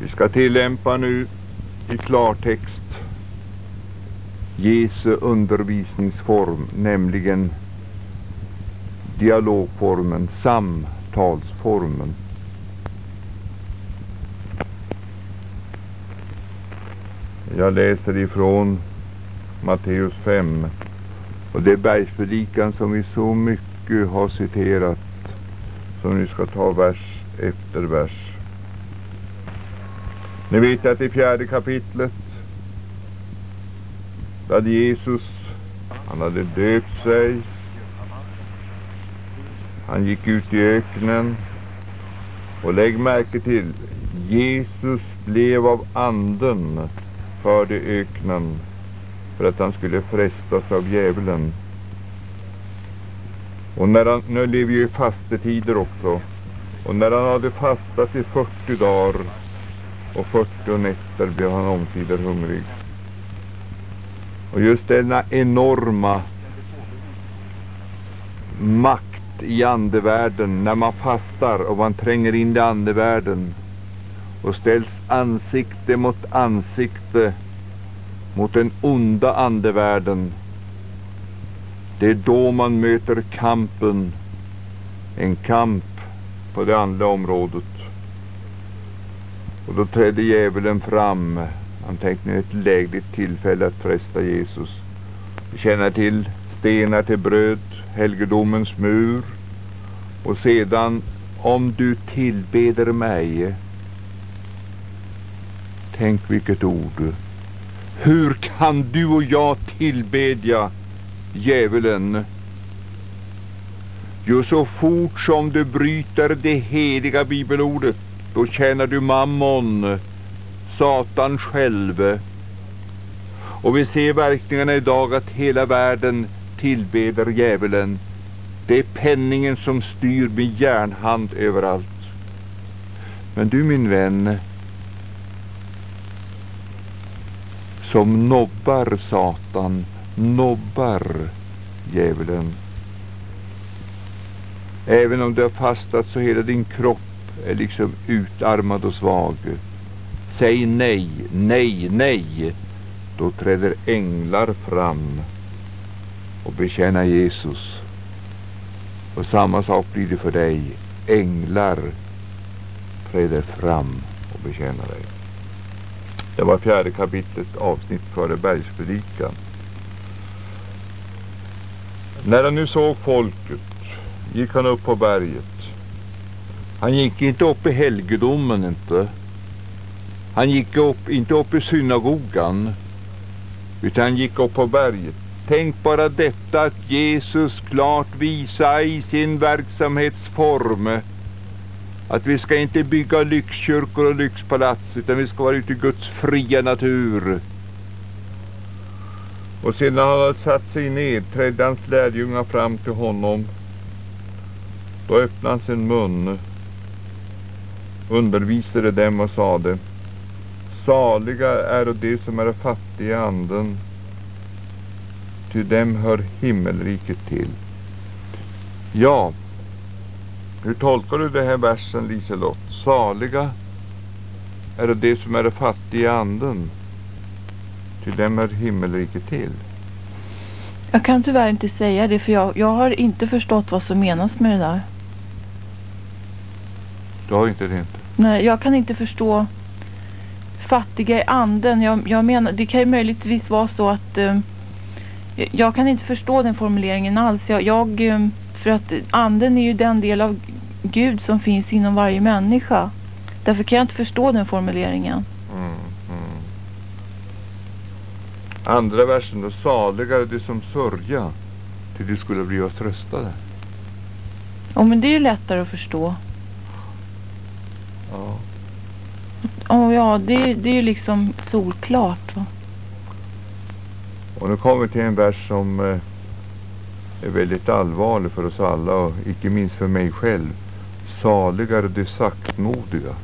Vi ska tillämpa nu i klartext Jesu undervisningsform, nämligen dialogformen, samtalsformen. Jag läser ifrån Matteus 5 och det är bergspredikan som vi så mycket har citerat som vi ska ta vers efter vers. Ni vet att i fjärde kapitlet där hade Jesus, han hade döpt sig. Han gick ut i öknen. Och lägg märke till, Jesus blev av anden förd i öknen för att han skulle frestas av djävulen. Och när han, nu lever ju i fastetider också. Och när han hade fastat i 40 dagar och 40 nätter blev han omsider hungrig. Och just denna enorma makt i andevärlden när man fastar och man tränger in i andevärlden och ställs ansikte mot ansikte mot den onda andevärlden. Det är då man möter kampen, en kamp på det andliga området. Och då trädde djävulen fram. Han tänkte nu ett lägligt tillfälle att fresta Jesus. Vi känner till stenar till bröd, helgedomens mur och sedan om du tillbeder mig. Tänk vilket ord. Hur kan du och jag tillbedja djävulen? Jo, så fort som du bryter det heliga bibelordet, då tjänar du mammon, Satan själv. Och vi ser verkningarna idag att hela världen tillbeder djävulen. Det är penningen som styr med järnhand överallt. Men du min vän, som nobbar Satan, nobbar djävulen. Även om du har fastat så hela din kropp liksom utarmad och svag. Säg nej, nej, nej. Då träder änglar fram och betjänar Jesus. Och samma sak blir det för dig. Änglar träder fram och betjänar dig. Det var fjärde kapitlet avsnitt före bergspredikan. När han nu såg folket gick han upp på berget. Han gick inte upp i helgedomen inte. Han gick upp, inte upp i synagogan. Utan han gick upp på berget. Tänk bara detta att Jesus klart visar i sin verksamhetsform att vi ska inte bygga lyxkyrkor och lyxpalats utan vi ska vara ute i Guds fria natur. Och sedan han hade satt sig ned trädde hans lärjungar fram till honom. Då öppnade han sin mun, undervisade dem och sade Saliga är de som är fattiga i anden, ty dem hör himmelriket till. Ja, hur tolkar du den här versen Liselott? Saliga är de som är fattiga i anden, ty dem hör himmelriket till. Jag kan tyvärr inte säga det för jag, jag har inte förstått vad som menas med det där. Du har inte det inte? Nej, jag kan inte förstå fattiga i anden. Jag, jag menar, det kan ju möjligtvis vara så att eh, jag kan inte förstå den formuleringen alls. Jag, jag, eh, för att anden är ju den del av Gud som finns inom varje människa. Därför kan jag inte förstå den formuleringen. Mm, mm. Andra versen då, saligare de som sörja, till de skulle bli tröstade. Ja, men det är ju lättare att förstå. Ja. Oh, ja, det, det är ju liksom solklart. Va? Och nu kommer vi till en vers som eh, är väldigt allvarlig för oss alla och icke minst för mig själv. Saligare de saktmodiga.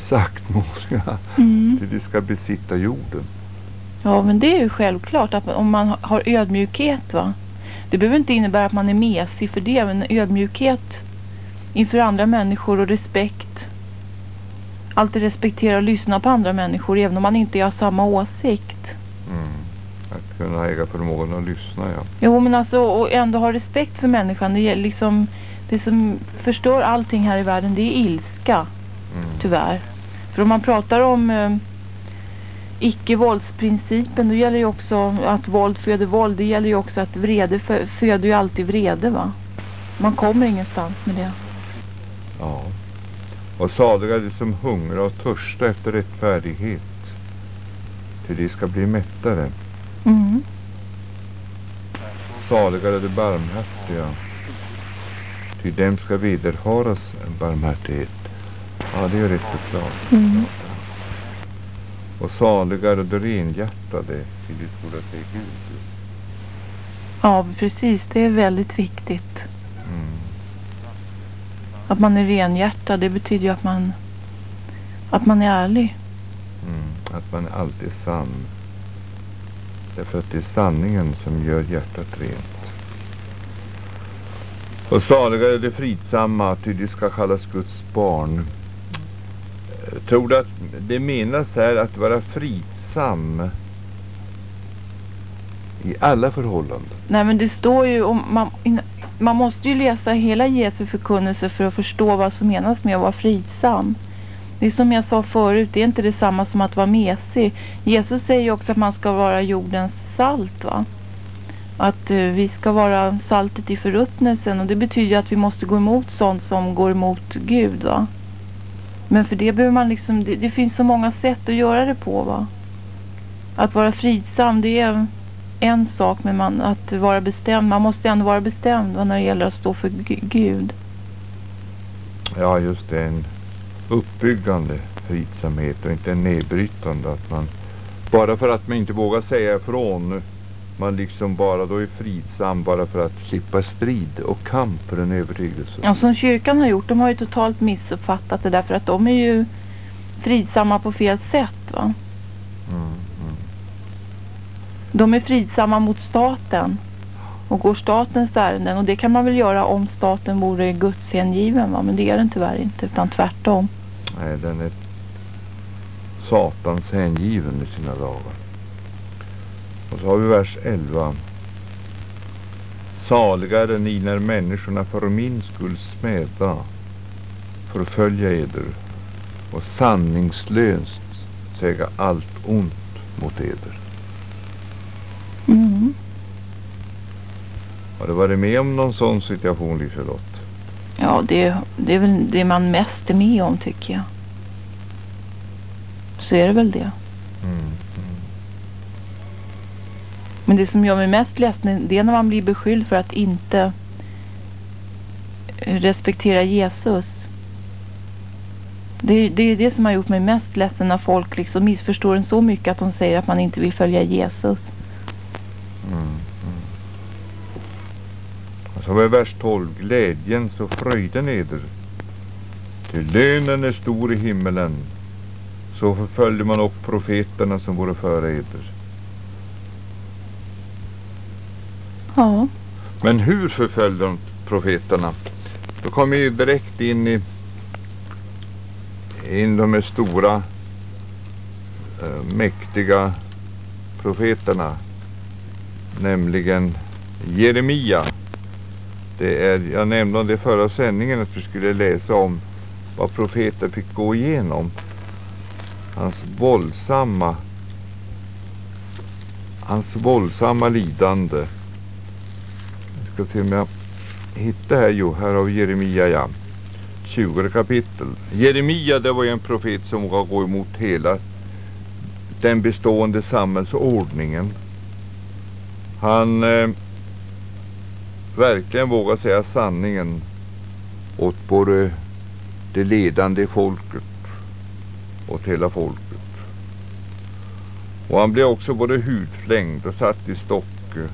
Saktmodiga, Mm. till de ska besitta jorden. Ja, men det är ju självklart att om man har ödmjukhet va. Det behöver inte innebära att man är mesig för det, men ödmjukhet inför andra människor och respekt. Alltid respektera och lyssna på andra människor även om man inte har samma åsikt. Mm. Att kunna äga förmågan att lyssna, ja. Jo, men alltså och ändå ha respekt för människan. Det, är liksom, det som förstör allting här i världen det är ilska, Mm. tyvärr. För om man pratar om eh, icke-våldsprincipen då gäller ju också att våld föder våld. Det gäller ju också att vrede fö föder ju alltid vrede, va? Man kommer ingenstans med det. Ja. Och saliga de som hungrar och törstar efter rättfärdighet. Till de ska bli mättade. Mm. Saliga är de barmhärtiga. Ty dem ska vederfaras en barmhärtighet. Ja, det är rätt förklarat. Mm. Och saliga är de renhjärtade. Till de skola se Gud. Ja, precis. Det är väldigt viktigt. Att man är renhjärtad, det betyder ju att man, att man är ärlig. Mm. Att man alltid är sann. Därför att det är sanningen som gör hjärtat rent. Och saliga är de fridsamma, ty de ska kallas Guds barn. Eh, Tror du att det menas här att vara fridsam i alla förhållanden? Nej, men det står ju om man, man måste ju läsa hela Jesu förkunnelse för att förstå vad som menas med att vara fridsam. Det är som jag sa förut, det är inte detsamma som att vara mesig. Jesus säger ju också att man ska vara jordens salt, va? Att uh, vi ska vara saltet i förruttnelsen och det betyder ju att vi måste gå emot sånt som går emot Gud, va? Men för det behöver man liksom, det, det finns så många sätt att göra det på, va? Att vara fridsam, det är en sak, men man, att vara bestämd, man måste ändå vara bestämd när det gäller att stå för Gu- Gud. Ja, just det. En uppbyggande fridsamhet och inte en nedbrytande. Att man, bara för att man inte vågar säga ifrån. Man liksom bara då är fridsam bara för att slippa strid och kamp för en övertygelse. Ja, som kyrkan har gjort, de har ju totalt missuppfattat det därför att de är ju fridsamma på fel sätt. va. Mm. De är fridsamma mot staten och går statens ärenden och det kan man väl göra om staten vore gudshängiven, va? men det är den tyvärr inte utan tvärtom. Nej, den är satans hängiven i sina dagar. Och så har vi vers 11. Saliga är ni när människorna för min skull smäda, förfölja eder och sanningslöst säga allt ont mot eder. Mm. Har du varit med om någon sån situation Liselott? Ja, det, det är väl det man mest är med om tycker jag. Så är det väl det. Mm. Men det som gör mig mest ledsen det är när man blir beskylld för att inte respektera Jesus. Det, är- det är det som har gjort mig mest ledsen när folk liksom missförstår en så mycket att de säger att man inte vill följa Jesus. Mm. Har vi vers 12. Glädjens och fröjden eder. Till lönen är stor i himmelen. Så förföljde man upp profeterna som vore före eder. Ja. Men hur förföljde de profeterna? Då kom vi direkt in i in de här stora eh, mäktiga profeterna. Nämligen Jeremia. Det är, jag nämnde om det i förra sändningen att vi skulle läsa om vad profeten fick gå igenom. Hans våldsamma hans våldsamma lidande. Jag ska se om jag hittar här. Jo, här har vi Jeremia ja. 20 kapitel. Jeremia det var ju en profet som vågade gå emot hela den bestående samhällsordningen. Han eh, verkligen våga säga sanningen åt både det ledande folket åt hela folket. Och han blev också både hudflängd och satt i stocke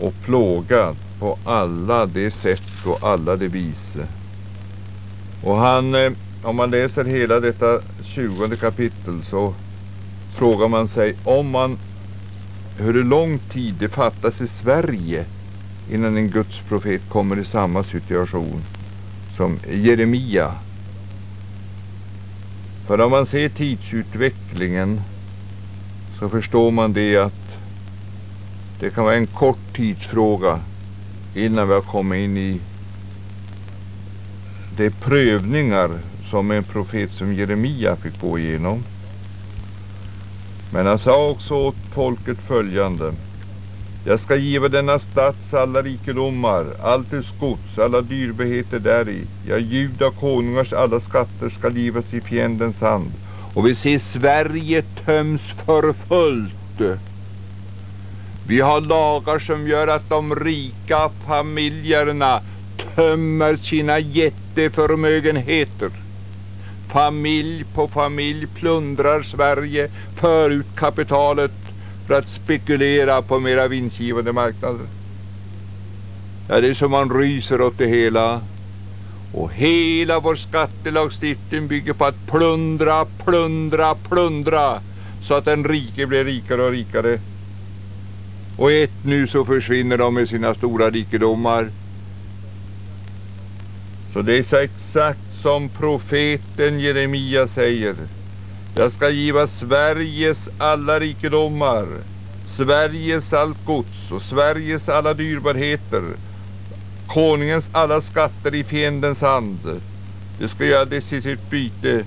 och plågad på alla de sätt och alla de vis. Och han, eh, om man läser hela detta 20 kapitel så frågar man sig om man hur lång tid det fattas i Sverige innan en Guds profet kommer i samma situation som Jeremia. För om man ser tidsutvecklingen så förstår man det att det kan vara en kort tidsfråga innan vi har kommit in i de prövningar som en profet som Jeremia fick gå igenom. Men han sa också åt folket följande. Jag ska giva denna stads alla rikedomar, allt dess gods, alla dyrbarheter däri. Ja, juda konungars alla skatter ska givas i fiendens hand. Och vi ser Sverige töms för fullt. Vi har lagar som gör att de rika familjerna tömmer sina jätteförmögenheter. Familj på familj plundrar Sverige för ut kapitalet för att spekulera på mera vinstgivande marknader. Ja, det är som man ryser åt det hela. Och hela vår skattelagstiftning bygger på att plundra, plundra, plundra så att den rike blir rikare och rikare. Och ett nu så försvinner de med sina stora rikedomar. Så det är så exakt som profeten Jeremia säger. Jag ska giva Sveriges alla rikedomar, Sveriges allt gods och Sveriges alla dyrbarheter, konungens alla skatter i fiendens hand. Det ska göra det till sitt byte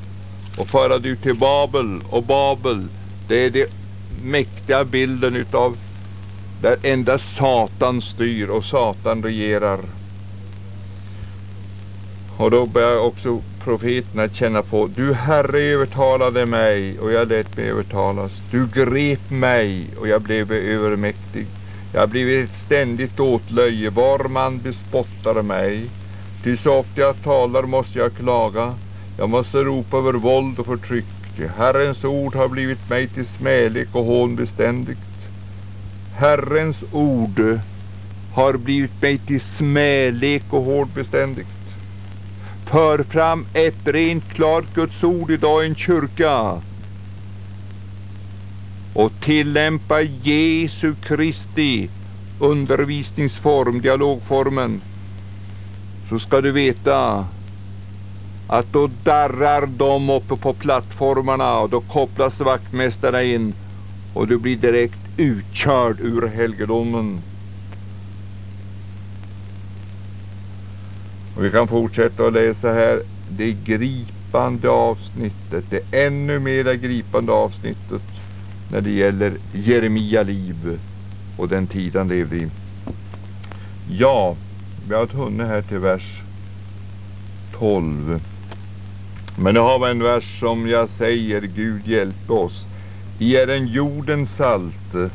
och föra det ut till Babel. Och Babel, det är den mäktiga bilden utav där endast Satan styr och Satan regerar. Och då börjar också profeterna känna på, du Herre övertalade mig och jag lät mig övertalas. Du grep mig och jag blev övermäktig. Jag blev ett ständigt åtlöje, var man bespottar mig. Ty så ofta jag talar måste jag klaga. Jag måste ropa över våld och förtryck. Herrens ord har blivit mig till smälek och hån beständigt. Herrens ord har blivit mig till smälek och hård beständigt. För fram ett rent klart Guds ord idag i en kyrka och tillämpa Jesu Kristi undervisningsform, dialogformen så ska du veta att då darrar de uppe på plattformarna och då kopplas vaktmästarna in och du blir direkt utkörd ur helgedomen. Och vi kan fortsätta att läsa här det gripande avsnittet, det ännu mer gripande avsnittet när det gäller Jeremia liv och den tid han levde i. Ja, vi har hunnit här till vers 12. Men nu har vi en vers som jag säger, Gud hjälpe oss. I är en jorden salt,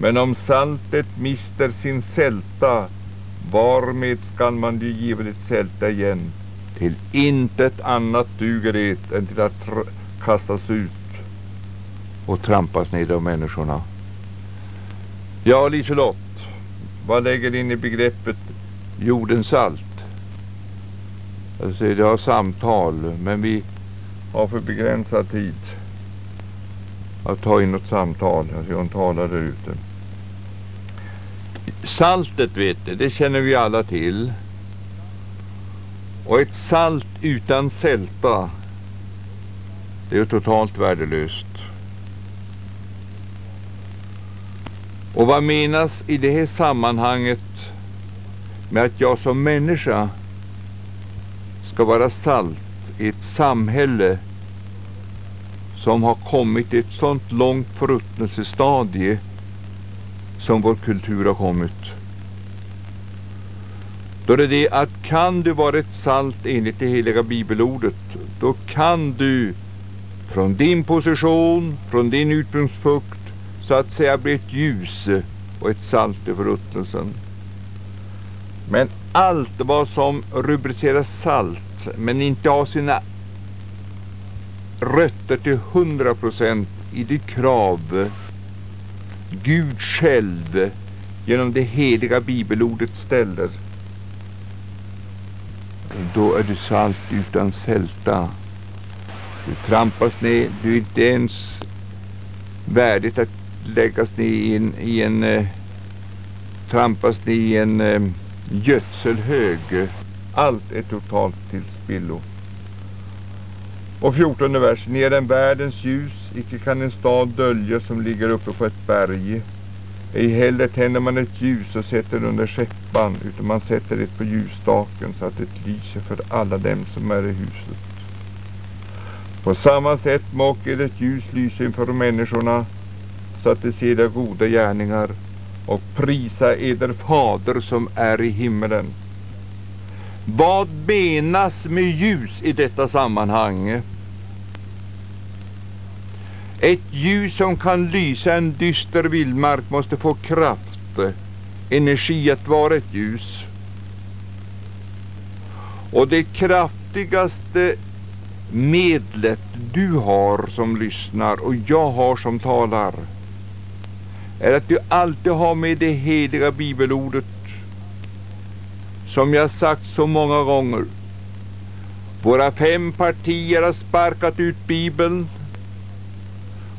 men om saltet mister sin sälta Varmed skall man ju givetvis sälta igen? Till intet annat duger det än till att kastas ut och trampas ner av människorna. Ja, Liselott, vad lägger ni in i begreppet jordens salt? Alltså, det har samtal, men vi har för begränsad tid att ta in något samtal. Alltså, hon talar där ute. Saltet vet du, det känner vi alla till. Och ett salt utan sälta, det är totalt värdelöst. Och vad menas i det här sammanhanget med att jag som människa ska vara salt i ett samhälle som har kommit i ett sånt långt förruttnelsestadie som vår kultur har kommit. Då är det det att kan du vara ett salt enligt det heliga bibelordet, då kan du från din position, från din utgångspunkt, så att säga bli ett ljus och ett salt i förruttnelsen. Men allt vad som rubriceras salt, men inte har sina rötter till hundra procent i det krav Gud själv genom det heliga bibelordet ställer. Då är du salt utan sälta. Du trampas ner, du är inte ens värdigt att läggas ner i en, i en eh, trampas ner i en eh, gödselhög. Allt är totalt till spillo. Och 14 vers. Ni är den världens ljus, icke kan en stad dölja som ligger uppe på ett berg. Ej heller tänder man ett ljus och sätter det under skäppan, utan man sätter det på ljusstaken så att det lyser för alla dem som är i huset. På samma sätt må ett ljus lysa inför människorna, så att de ser de goda gärningar och prisa eder fader som är i himmelen. Vad menas med ljus i detta sammanhang? Ett ljus som kan lysa en dyster vildmark måste få kraft, energi att vara ett ljus. Och det kraftigaste medlet du har som lyssnar och jag har som talar är att du alltid har med det heliga bibelordet som jag sagt så många gånger. Våra fem partier har sparkat ut bibeln.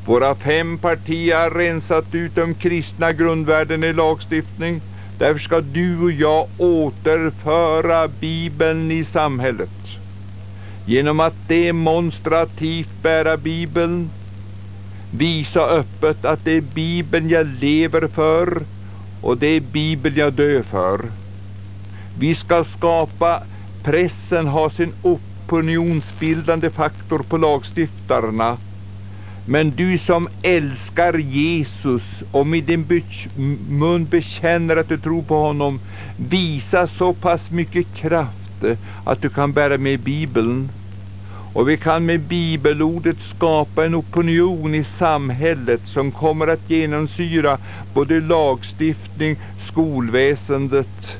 Våra fem partier har rensat ut de kristna grundvärden i lagstiftning. Därför ska du och jag återföra bibeln i samhället. Genom att demonstrativt bära bibeln Visa öppet att det är Bibeln jag lever för och det är Bibeln jag dör för. Vi ska skapa, pressen ha sin opinionsbildande faktor på lagstiftarna. Men du som älskar Jesus och med din mun bekänner att du tror på honom, visa så pass mycket kraft eh, att du kan bära med Bibeln. Och vi kan med bibelordet skapa en opinion i samhället som kommer att genomsyra både lagstiftning, skolväsendet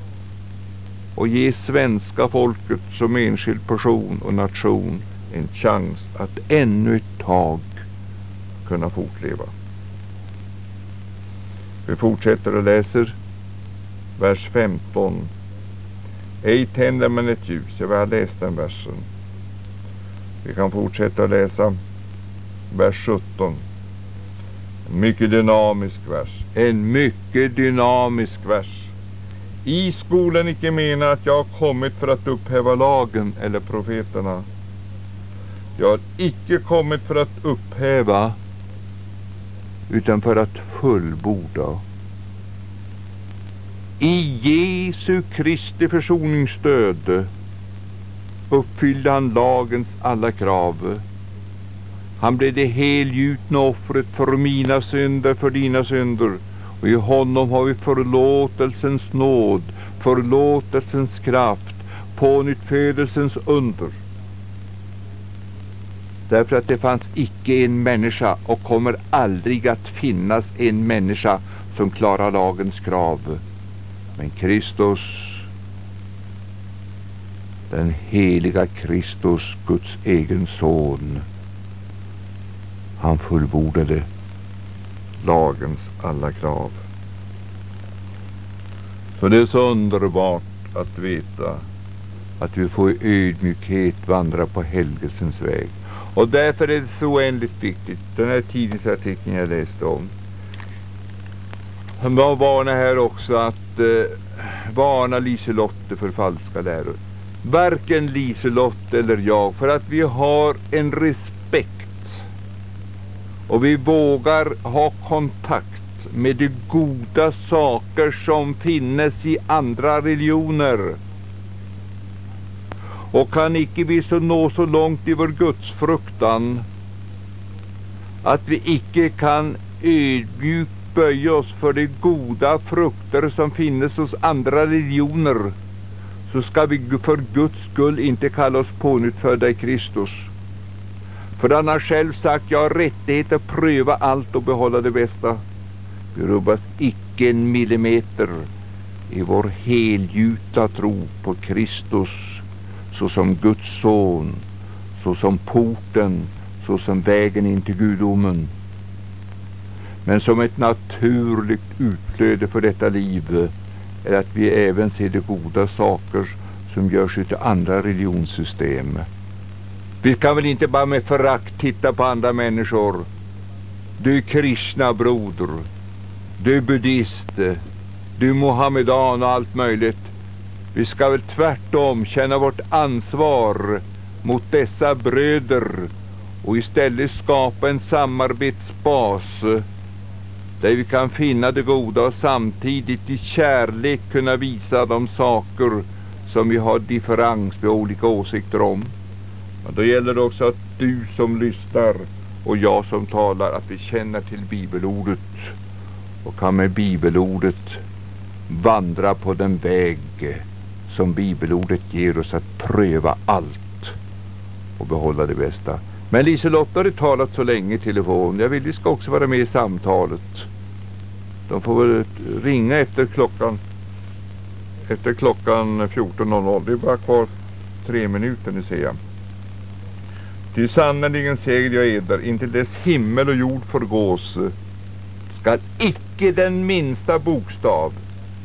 och ge svenska folket som enskild person och nation en chans att ännu ett tag kunna fortleva. Vi fortsätter och läser vers 15. Ej tänder man ett ljus. Jag har läst den versen. Vi kan fortsätta läsa vers 17. En mycket dynamisk vers. En mycket dynamisk vers. I skolan icke mena att jag har kommit för att upphäva lagen eller profeterna. Jag har icke kommit för att upphäva utan för att fullborda. I Jesu Kristi försoningsstöd uppfyllde han lagens alla krav. Han blev det helgjutna offret för mina synder, för dina synder. Och i honom har vi förlåtelsens nåd, förlåtelsens kraft, pånyttfödelsens under. Därför att det fanns icke en människa och kommer aldrig att finnas en människa som klarar lagens krav. Men Kristus den heliga Kristus, Guds egen son. Han fullbordade lagens alla krav. Så det är så underbart att veta att vi får i ödmjukhet vandra på helgelsens väg. Och därför är det så oändligt viktigt, den här tidningsartikeln jag läste om. Han varnar här också att eh, varna Liselotte för falska läror varken Liselotte eller jag för att vi har en respekt och vi vågar ha kontakt med de goda saker som finnes i andra religioner. Och kan icke vi så nå så långt i vår gudsfruktan att vi icke kan ödmjukt böja oss för de goda frukter som finnes hos andra religioner så ska vi för Guds skull inte kalla oss pånyttfödda i Kristus. För han har själv sagt, jag har rättighet att pröva allt och behålla det bästa. Vi rubbas icke en millimeter i vår helgjuta tro på Kristus såsom Guds son, såsom porten, såsom vägen in till gudomen. Men som ett naturligt utflöde för detta liv är att vi även ser de goda saker som görs utav andra religionssystem. Vi kan väl inte bara med förakt titta på andra människor. Du är kristna broder. Du är buddhist. Du är mohammedan och allt möjligt. Vi ska väl tvärtom känna vårt ansvar mot dessa bröder och istället skapa en samarbetsbas där vi kan finna det goda och samtidigt i kärlek kunna visa de saker som vi har differens med olika åsikter om. Men då gäller det också att du som lyssnar och jag som talar att vi känner till bibelordet och kan med bibelordet vandra på den väg som bibelordet ger oss att pröva allt och behålla det bästa. Men Liselotte har talat så länge i telefon. Jag vill vi ska också vara med i samtalet. De får väl ringa efter klockan efter klockan 14.00. Det är bara kvar tre minuter nu ser jag. Ty sannerligen säger jag eder, intill dess himmel och jord förgås skall icke den minsta bokstav,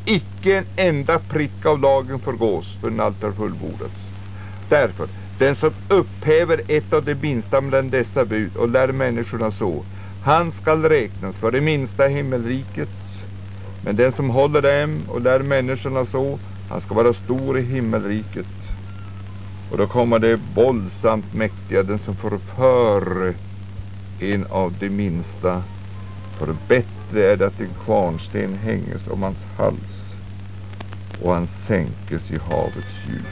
icke en enda prick av lagen förgås förrän allt är fullbordat. Därför, den som upphäver ett av de minsta bland dessa bud och lär människorna så, han skall räknas för det minsta himmelriket. Men den som håller dem och lär människorna så, han ska vara stor i himmelriket. Och då kommer det våldsamt mäktiga, den som förför en av de minsta. För träd är det att en kvarnsten hänges om hans hals och han sänkes i havets djup.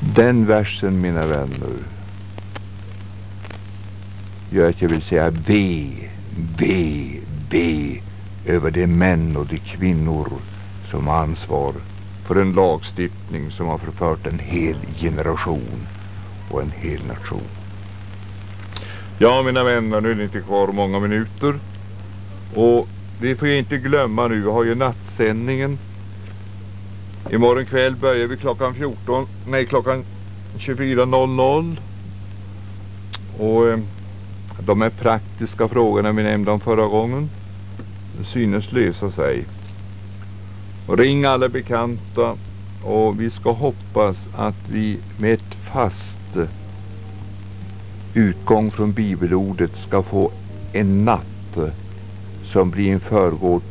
Den versen, mina vänner, gör att jag vill säga ve, ve, ve över de män och de kvinnor som har ansvar för en lagstiftning som har förfört en hel generation och en hel nation. Ja, mina vänner, nu är det inte kvar många minuter. Och vi får jag inte glömma nu, vi har ju nattsändningen. Imorgon kväll börjar vi klockan 14, nej klockan 24.00. Och eh, de här praktiska frågorna vi nämnde om förra gången synes lösa sig. Ring alla bekanta och vi ska hoppas att vi med ett fast utgång från bibelordet ska få en natt som blir en förgård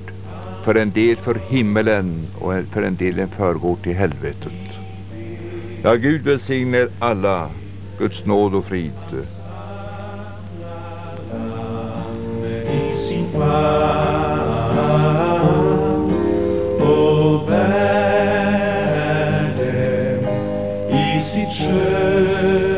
för en del för himmelen och för en del en förgård till helvetet. Ja, Gud välsigne er alla. Guds nåd och frid. bär dem i sitt skön.